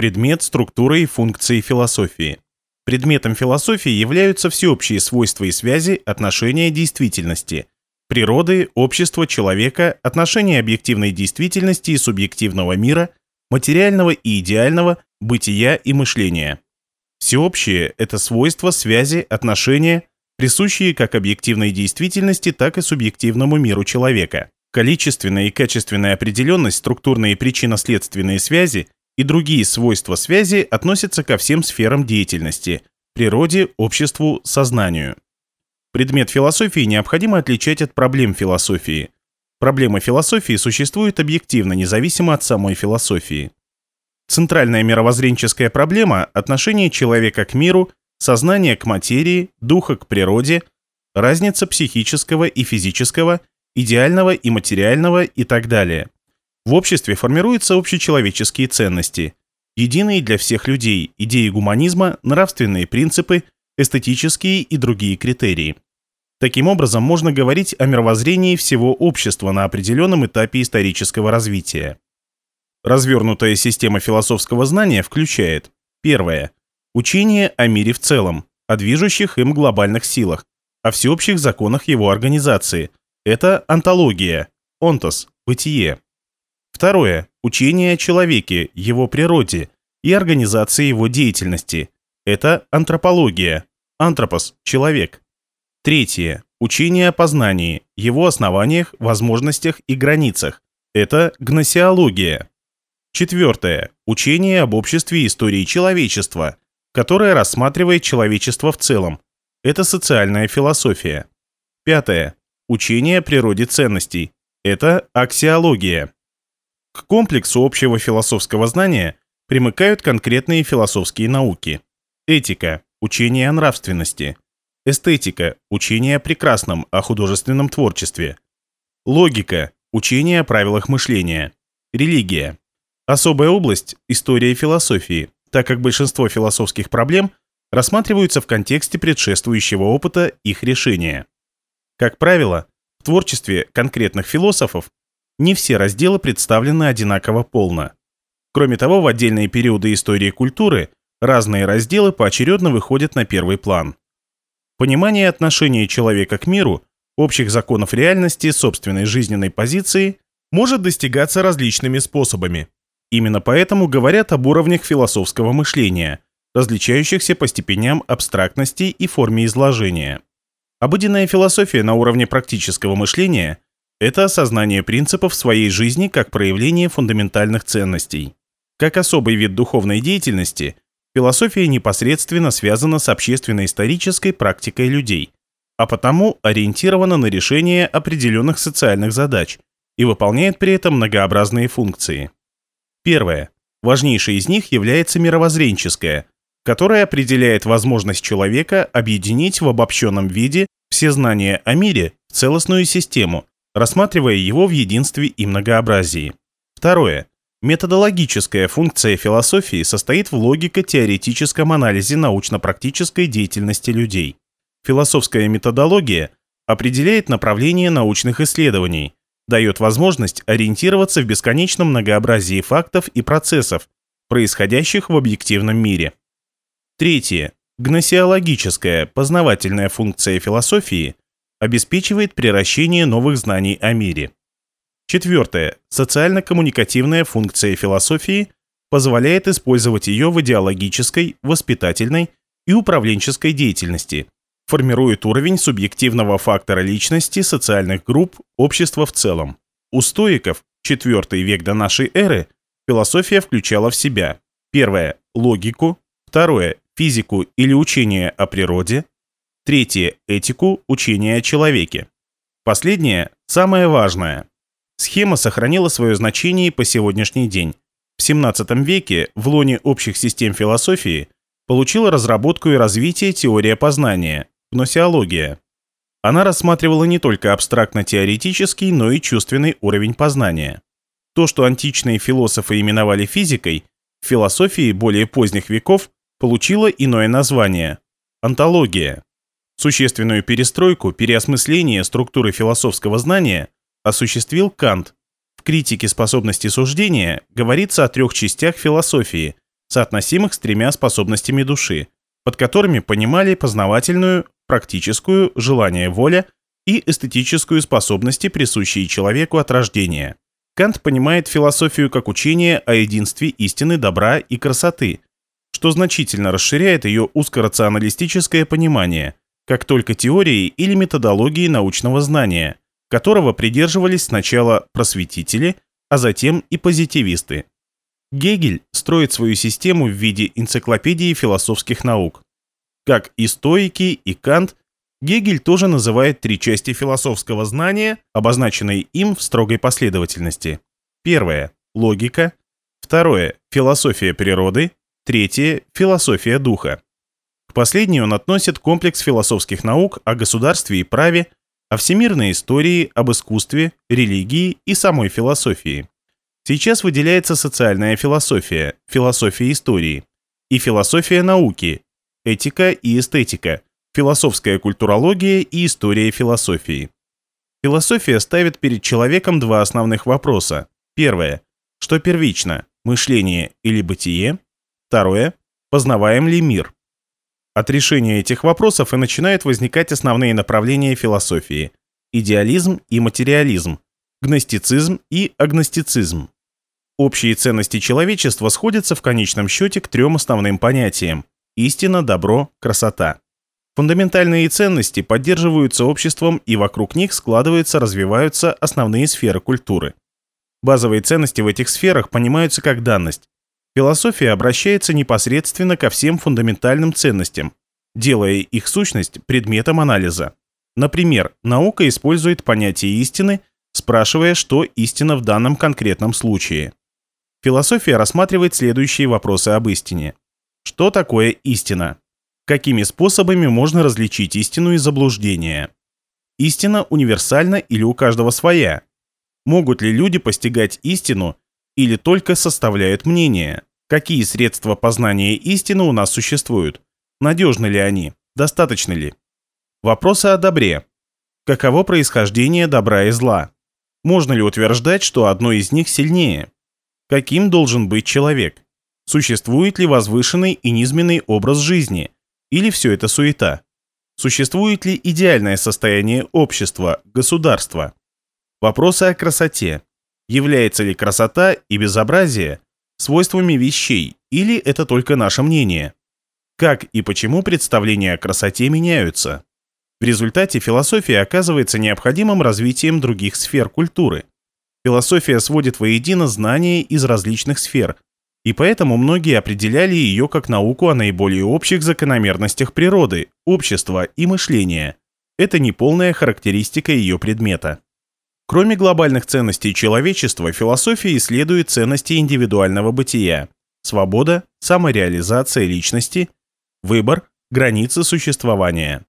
Предмет, структура и функции философии. Предметом философии являются всеобщие свойства и связи отношения действительности, природы, общества, человека, отношения объективной действительности и субъективного мира, материального и идеального, бытия и мышления. Всеобщее – это свойства, связи, отношения, присущие как объективной действительности, так и субъективному миру человека. Количественная и качественная определенность, структурные причинно-следственные связи и другие свойства связи относятся ко всем сферам деятельности – природе, обществу, сознанию. Предмет философии необходимо отличать от проблем философии. Проблемы философии существуют объективно, независимо от самой философии. Центральная мировоззренческая проблема – отношение человека к миру, сознание к материи, духа к природе, разница психического и физического, идеального и материального и так далее. В обществе формируются общечеловеческие ценности, единые для всех людей, идеи гуманизма, нравственные принципы, эстетические и другие критерии. Таким образом, можно говорить о мировоззрении всего общества на определенном этапе исторического развития. Развернутая система философского знания включает первое учение о мире в целом, о движущих им глобальных силах, о всеобщих законах его организации. Это онтология, онтос, бытие. Второе учение о человеке, его природе и организации его деятельности. Это антропология, антропос, человек. Третье учение о познании, его основаниях, возможностях и границах. Это гносеология. Четвертое. Учение об обществе и истории человечества, которое рассматривает человечество в целом. Это социальная философия. Пятое. Учение о природе ценностей. Это аксиология. К комплексу общего философского знания примыкают конкретные философские науки. Этика – учение о нравственности. Эстетика – учение о прекрасном, о художественном творчестве. Логика – учение о правилах мышления. Религия Особая область – история философии, так как большинство философских проблем рассматриваются в контексте предшествующего опыта их решения. Как правило, в творчестве конкретных философов не все разделы представлены одинаково полно. Кроме того, в отдельные периоды истории культуры разные разделы поочередно выходят на первый план. Понимание отношения человека к миру, общих законов реальности, собственной жизненной позиции может достигаться различными способами. Именно поэтому говорят об уровнях философского мышления, различающихся по степеням абстрактности и форме изложения. Обыденная философия на уровне практического мышления – это осознание принципов своей жизни как проявление фундаментальных ценностей. Как особый вид духовной деятельности, философия непосредственно связана с общественно-исторической практикой людей, а потому ориентирована на решение определенных социальных задач и выполняет при этом многообразные функции. Первое. Важнейшей из них является мировоззренческая, которая определяет возможность человека объединить в обобщенном виде все знания о мире в целостную систему, рассматривая его в единстве и многообразии. Второе. Методологическая функция философии состоит в логико-теоретическом анализе научно-практической деятельности людей. Философская методология определяет направление научных исследований, дает возможность ориентироваться в бесконечном многообразии фактов и процессов, происходящих в объективном мире. Третье. Гносеологическая, познавательная функция философии обеспечивает приращение новых знаний о мире. Четвертое. Социально-коммуникативная функция философии позволяет использовать ее в идеологической, воспитательной и управленческой деятельности – формирует уровень субъективного фактора личности, социальных групп, общества в целом. У стоиков, IV век до нашей эры, философия включала в себя первое – логику, второе – физику или учение о природе, третье – этику, учение о человеке. Последнее – самое важное. Схема сохранила свое значение и по сегодняшний день. В XVII веке в лоне общих систем философии получила разработку и развитие теория познания, гносеология. Она рассматривала не только абстрактно-теоретический, но и чувственный уровень познания. То, что античные философы именовали физикой, в философии более поздних веков получило иное название – антология. Существенную перестройку, переосмысление структуры философского знания осуществил Кант. В критике способности суждения говорится о трех частях философии, соотносимых с тремя способностями души, под которыми понимали познавательную, практическую, желание воля и эстетическую способности, присущие человеку от рождения. Кант понимает философию как учение о единстве истины, добра и красоты, что значительно расширяет ее узкорационалистическое понимание, как только теории или методологии научного знания, которого придерживались сначала просветители, а затем и позитивисты. Гегель строит свою систему в виде энциклопедии философских наук. Как и стоики, и Кант, Гегель тоже называет три части философского знания, обозначенные им в строгой последовательности. Первое – логика. Второе – философия природы. Третье – философия духа. К последней он относит комплекс философских наук о государстве и праве, о всемирной истории, об искусстве, религии и самой философии. Сейчас выделяется социальная философия, философия истории, и философия науки, этика и эстетика, философская культурология и история философии. Философия ставит перед человеком два основных вопроса. Первое. Что первично, мышление или бытие? Второе. Познаваем ли мир? От решения этих вопросов и начинают возникать основные направления философии – идеализм и материализм, гностицизм и агностицизм. Общие ценности человечества сходятся в конечном счете к трем основным понятиям – истина, добро, красота. Фундаментальные ценности поддерживаются обществом и вокруг них складываются, развиваются основные сферы культуры. Базовые ценности в этих сферах понимаются как данность. Философия обращается непосредственно ко всем фундаментальным ценностям, делая их сущность предметом анализа. Например, наука использует понятие истины, спрашивая, что истина в данном конкретном случае. Философия рассматривает следующие вопросы об истине. Что такое истина? Какими способами можно различить истину и заблуждение? Истина универсальна или у каждого своя? Могут ли люди постигать истину или только составляют мнение? Какие средства познания истины у нас существуют? Надежны ли они? Достаточно ли? Вопросы о добре. Каково происхождение добра и зла? Можно ли утверждать, что одно из них сильнее? Каким должен быть человек? Существует ли возвышенный и низменный образ жизни – или все это суета? Существует ли идеальное состояние общества, государства? Вопросы о красоте. Является ли красота и безобразие свойствами вещей, или это только наше мнение? Как и почему представления о красоте меняются? В результате философия оказывается необходимым развитием других сфер культуры. Философия сводит воедино знания из различных сфер, и поэтому многие определяли ее как науку о наиболее общих закономерностях природы, общества и мышления. Это неполная характеристика ее предмета. Кроме глобальных ценностей человечества, философия исследует ценности индивидуального бытия, свобода, самореализация личности, выбор, границы существования.